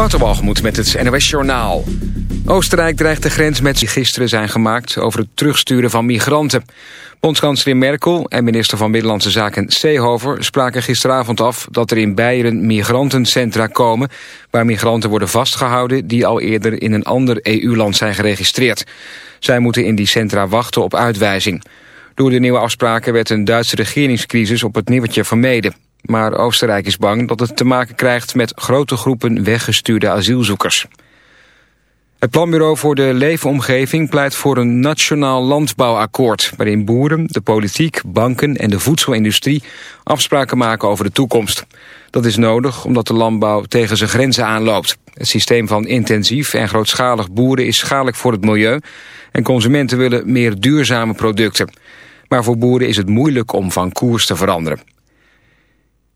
Waterbalgemoed met het NOS Journaal. Oostenrijk dreigt de grens met die gisteren zijn gemaakt... over het terugsturen van migranten. Bondskanselier Merkel en minister van Binnenlandse Zaken Seehofer... spraken gisteravond af dat er in Beieren migrantencentra komen... waar migranten worden vastgehouden... die al eerder in een ander EU-land zijn geregistreerd. Zij moeten in die centra wachten op uitwijzing. Door de nieuwe afspraken werd een Duitse regeringscrisis op het nippertje vermeden. Maar Oostenrijk is bang dat het te maken krijgt met grote groepen weggestuurde asielzoekers. Het Planbureau voor de Leefomgeving pleit voor een nationaal landbouwakkoord... waarin boeren, de politiek, banken en de voedselindustrie afspraken maken over de toekomst. Dat is nodig omdat de landbouw tegen zijn grenzen aanloopt. Het systeem van intensief en grootschalig boeren is schadelijk voor het milieu... en consumenten willen meer duurzame producten. Maar voor boeren is het moeilijk om van koers te veranderen.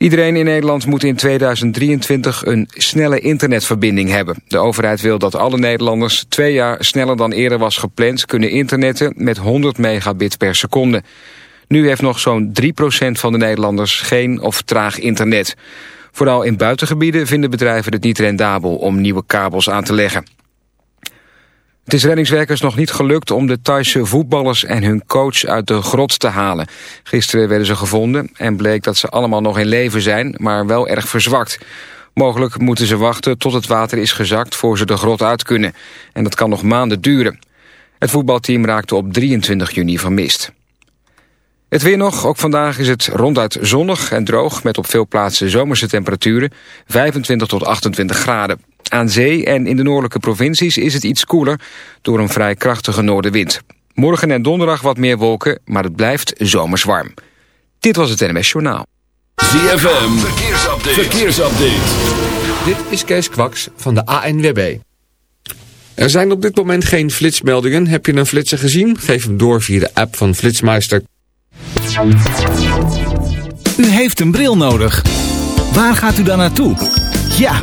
Iedereen in Nederland moet in 2023 een snelle internetverbinding hebben. De overheid wil dat alle Nederlanders twee jaar sneller dan eerder was gepland... kunnen internetten met 100 megabit per seconde. Nu heeft nog zo'n 3% van de Nederlanders geen of traag internet. Vooral in buitengebieden vinden bedrijven het niet rendabel om nieuwe kabels aan te leggen. Het is reddingswerkers nog niet gelukt om de Thaise voetballers en hun coach uit de grot te halen. Gisteren werden ze gevonden en bleek dat ze allemaal nog in leven zijn, maar wel erg verzwakt. Mogelijk moeten ze wachten tot het water is gezakt voor ze de grot uit kunnen. En dat kan nog maanden duren. Het voetbalteam raakte op 23 juni vermist. Het weer nog, ook vandaag is het ronduit zonnig en droog... met op veel plaatsen zomerse temperaturen, 25 tot 28 graden. Aan zee en in de noordelijke provincies is het iets koeler door een vrij krachtige noordenwind. Morgen en donderdag wat meer wolken, maar het blijft zomers warm. Dit was het NMS Journaal. ZFM, verkeersupdate. verkeersupdate. Dit is Kees Kwaks van de ANWB. Er zijn op dit moment geen flitsmeldingen. Heb je een flitser gezien? Geef hem door via de app van Flitsmeister. U heeft een bril nodig. Waar gaat u dan naartoe? Ja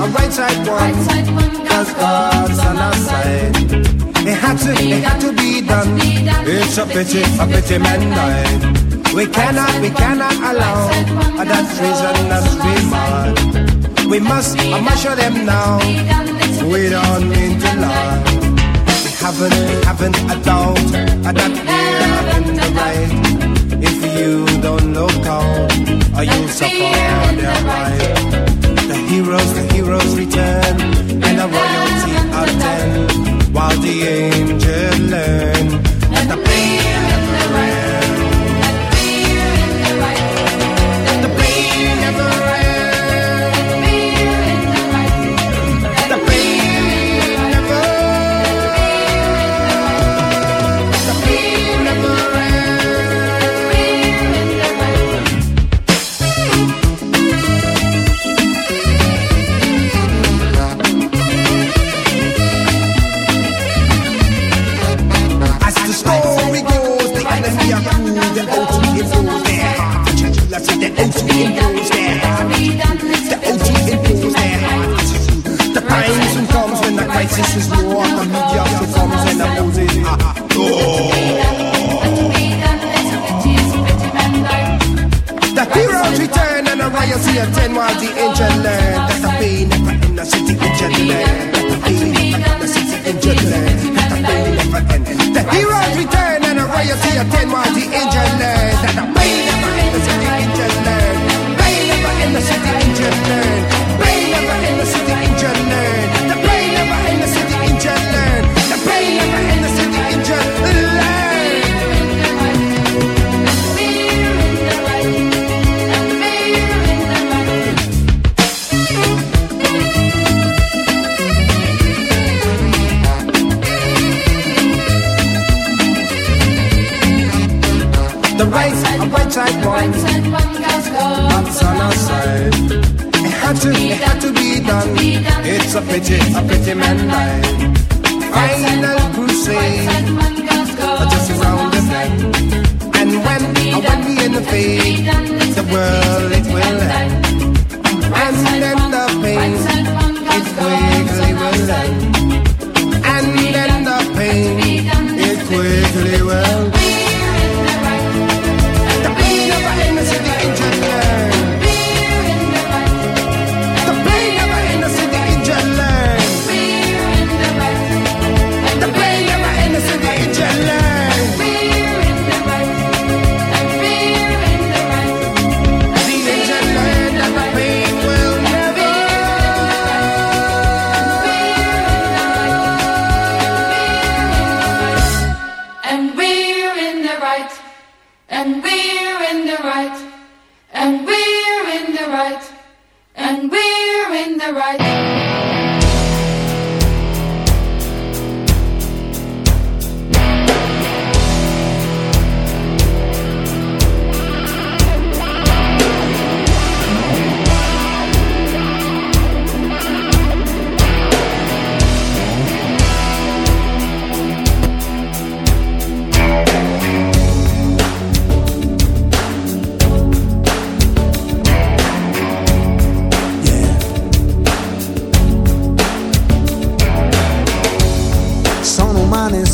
A right side Right one, side one, cause God's on our side. It had to, it had to be done. It's a pity, a pity man died. We cannot, we cannot allow that treason us we mad. We must, I must show them now. We don't mean to lie. We haven't, we haven't a doubt that we're in the right. If you don't look out, you'll suffer their right. The heroes, the heroes return, and the royalty attend, while the angels learn. Let the pain never. Let the pain never end. The OT their heart. The OT their heart. The pain soon comes when the crisis is war. The media soon comes when the Moses are. The heroes return and the riots ten while the angel learn that the pain never end. The city angel learn that the pain never end. The city angel learn that the pain never end. The heroes return and the riots ten while the angel learn that the side, side one, that's on our side. It had to, it had to be done. It's a pity, a pity man died. Final crusade, just around the bend. And when, and when we in the fade, the world it will end. And then the pain, it quickly will end. And then the pain, it quickly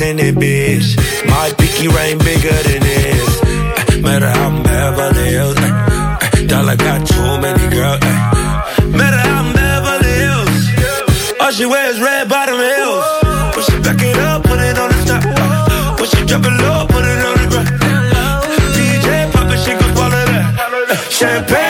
in it, bitch. My pinky ring bigger than this. Eh, Matter how I'm Beverly Hills. eh, eh, Dollar got too many girls. eh. Matter how I'm Beverly Hills. All she wears red bottom heels. When she back it up, put it on the top. When she drop it low, put it on the ground. DJ pop it, she gon' swallow that. Champagne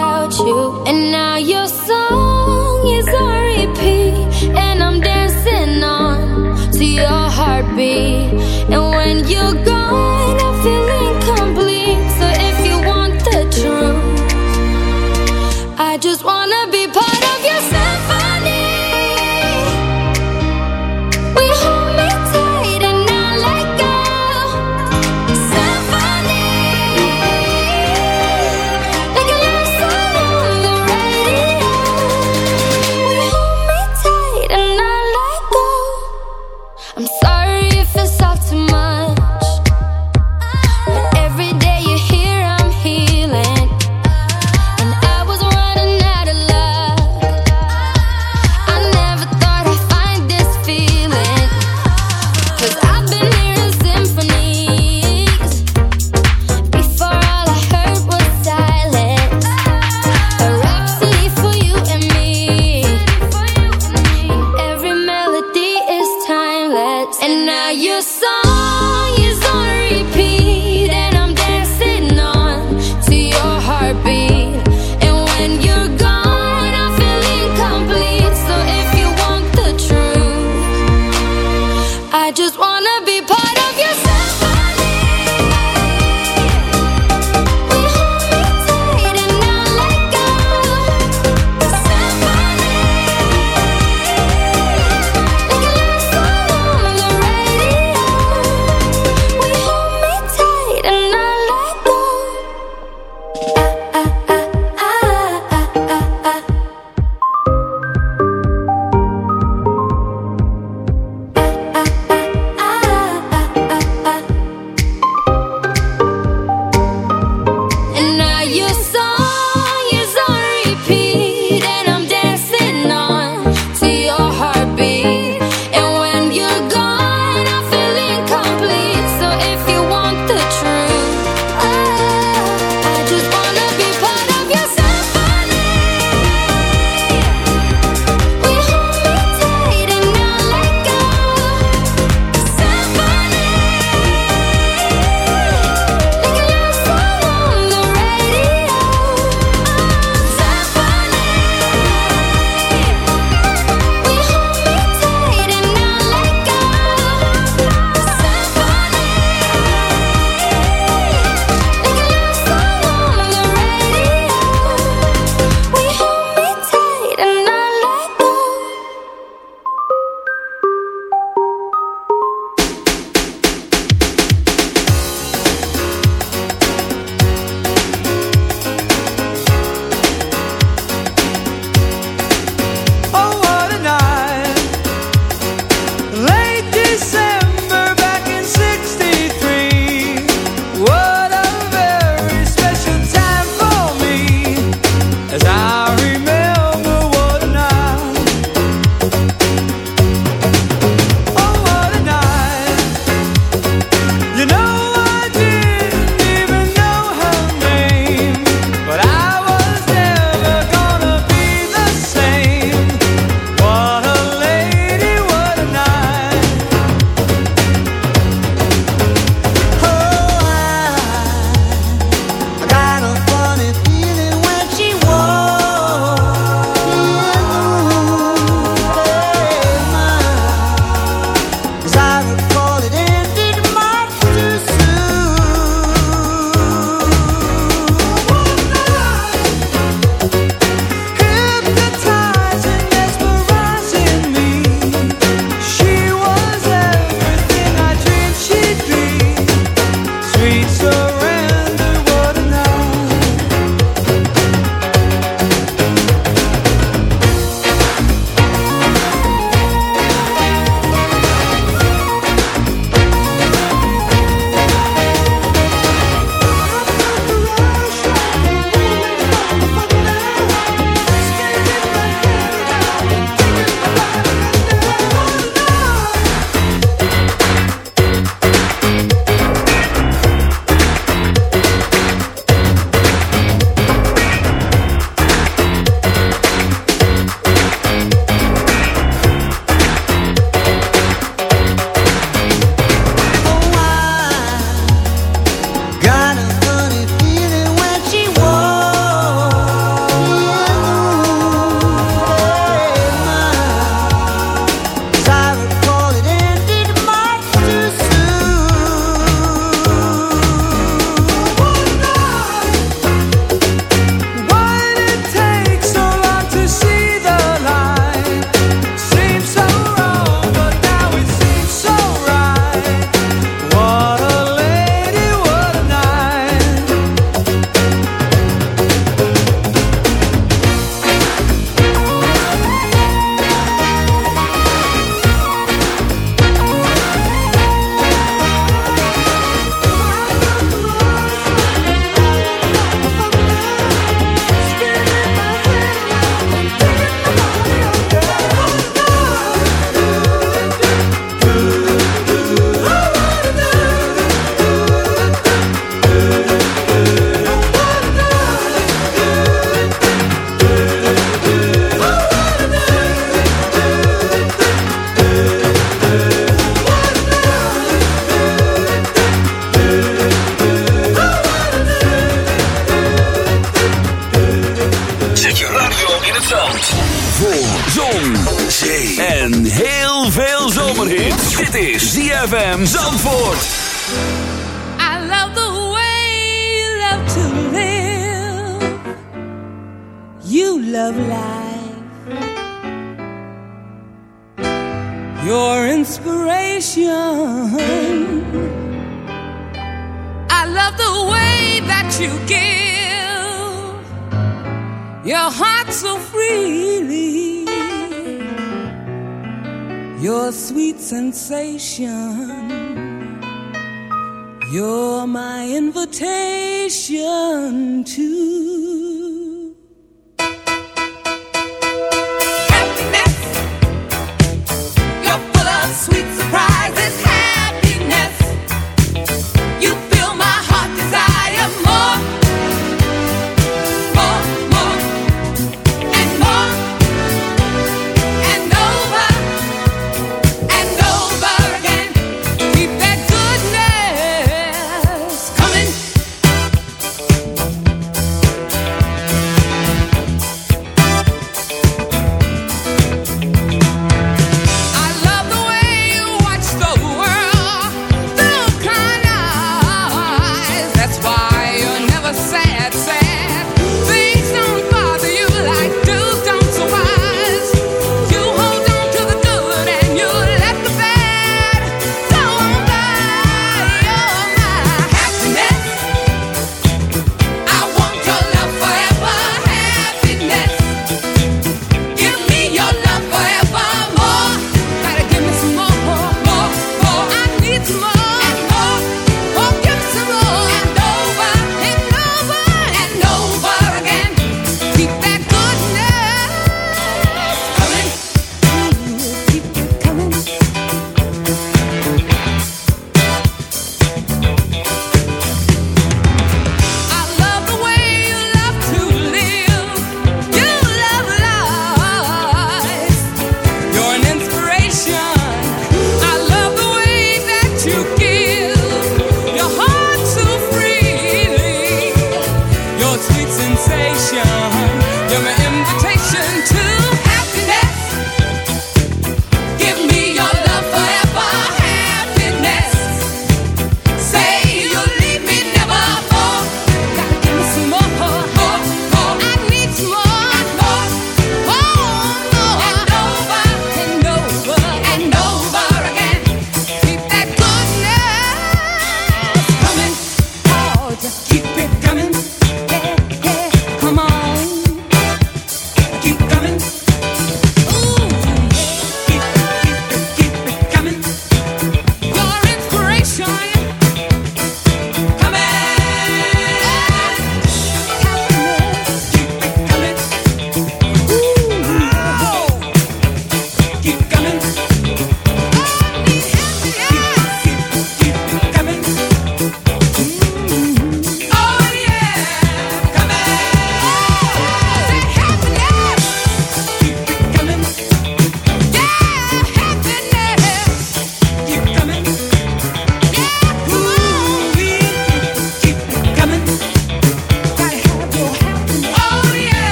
unto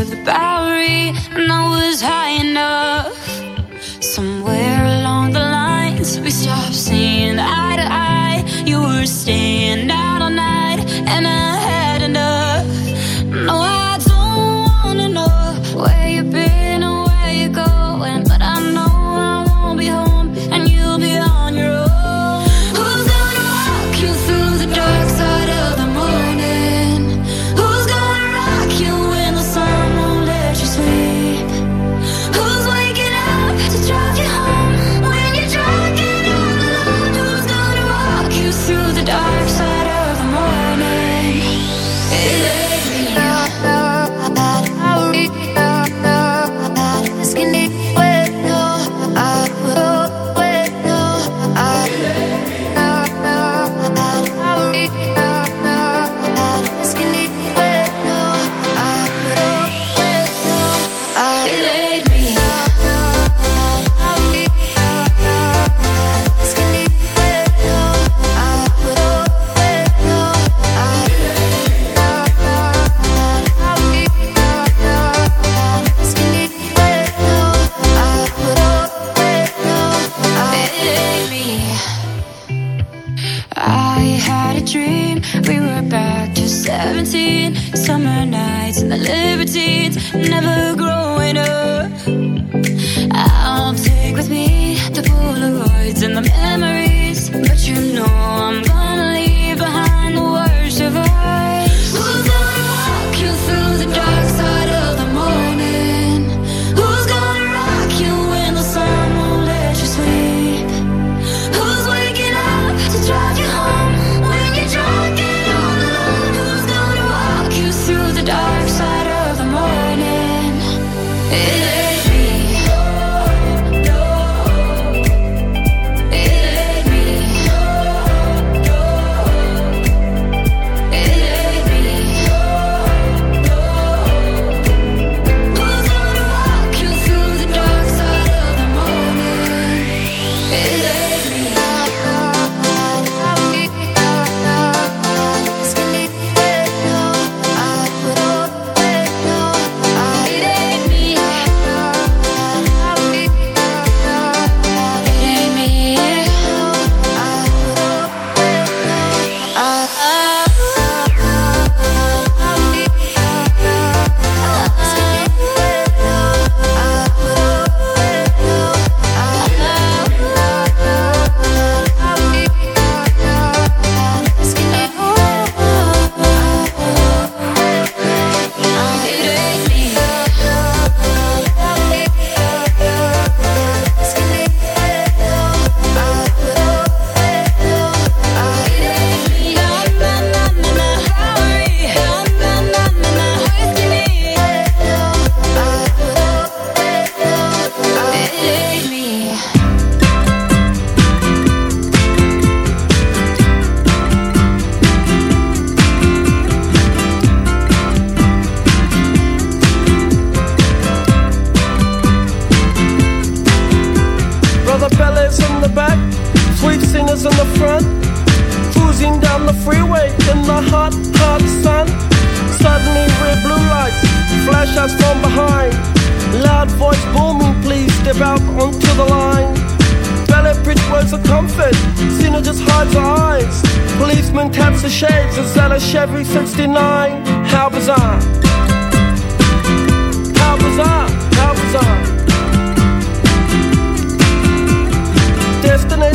with the back.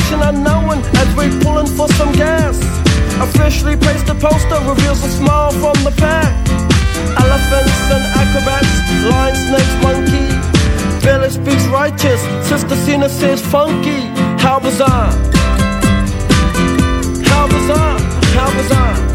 destination unknown as we pulling for some gas. Officially placed a poster reveals a smile from the pack. Elephants and acrobats, lion, snakes, monkey. Village speaks righteous, Sister Cena says funky. How bizarre! How bizarre! How bizarre!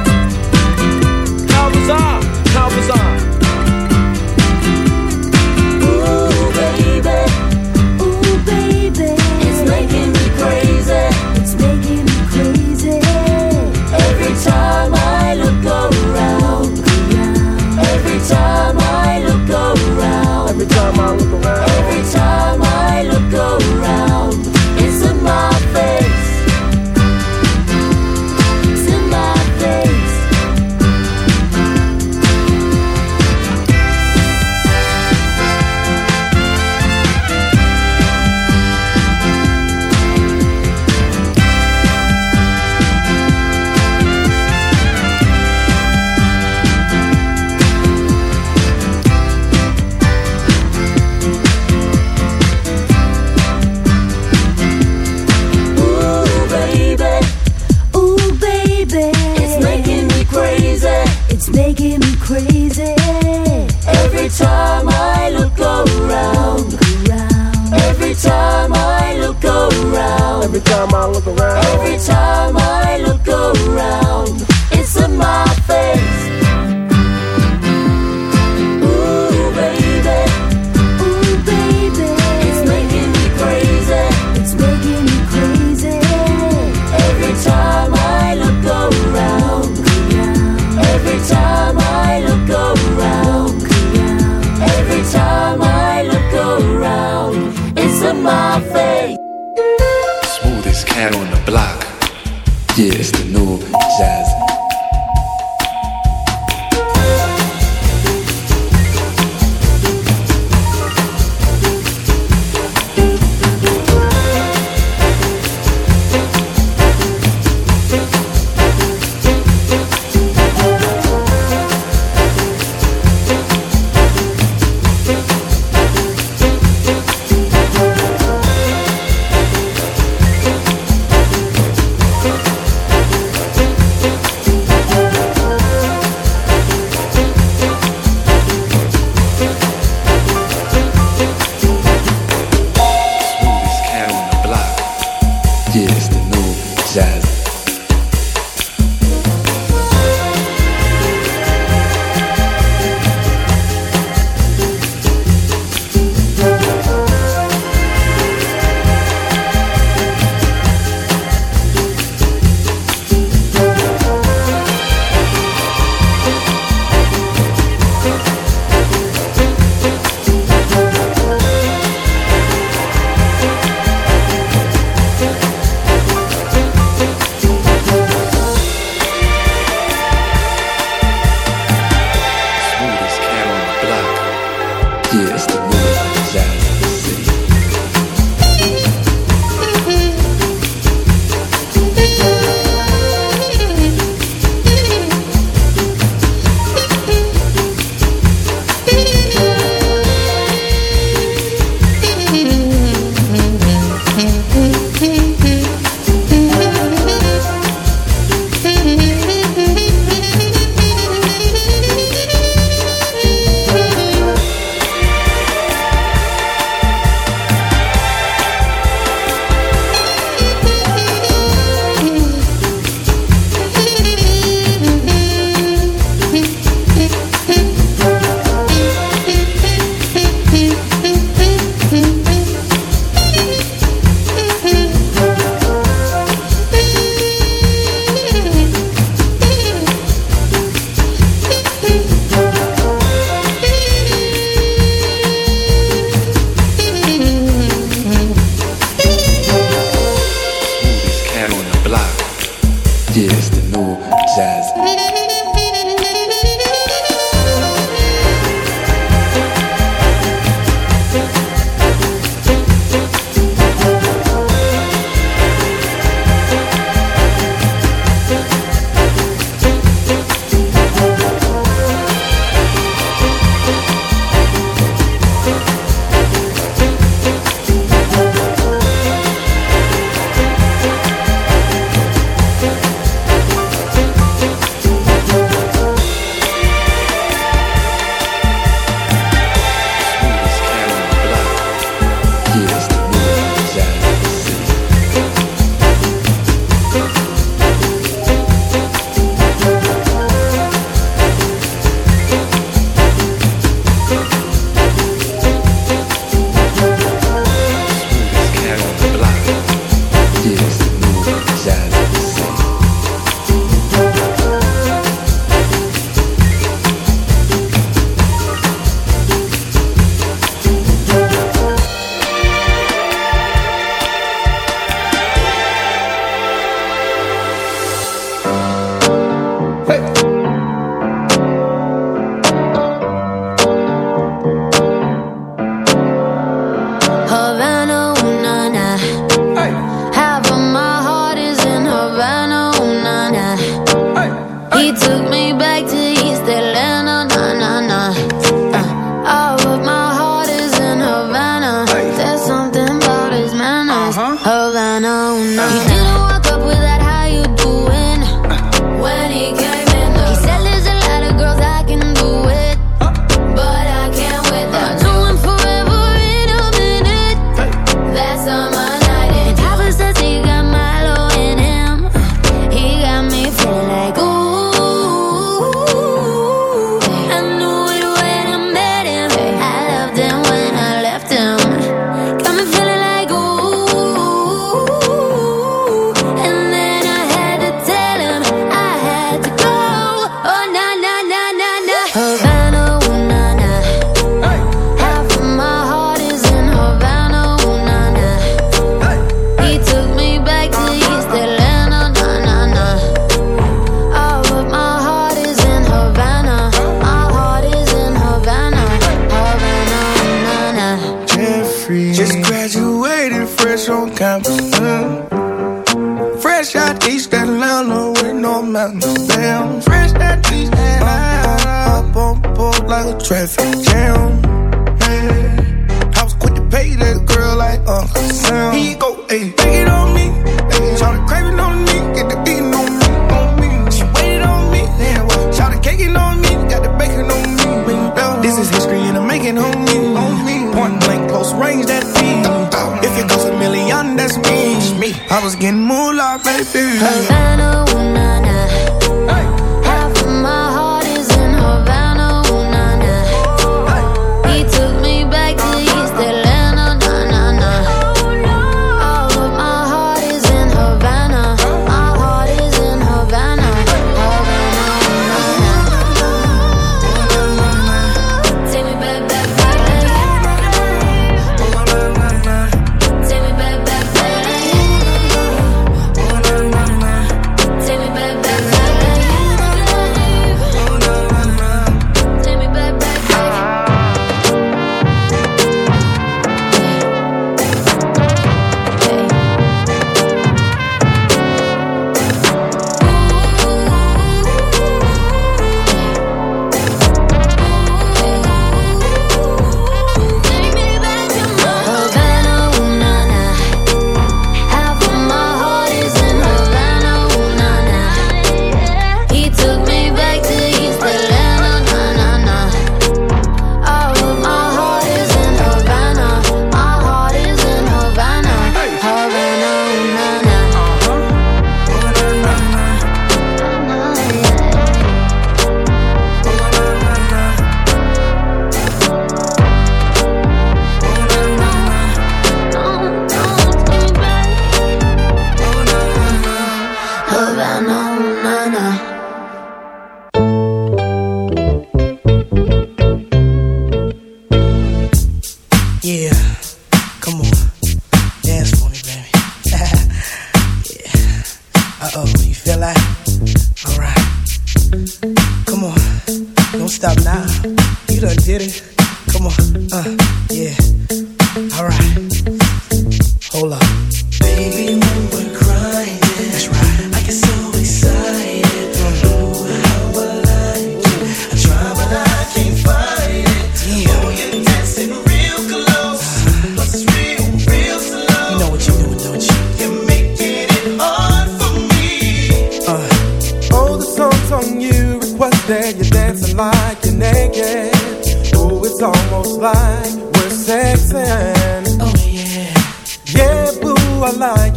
Calvazar, Calvazar. It's the new jazz.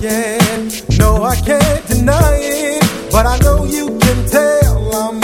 again. No, I can't deny it, but I know you can tell I'm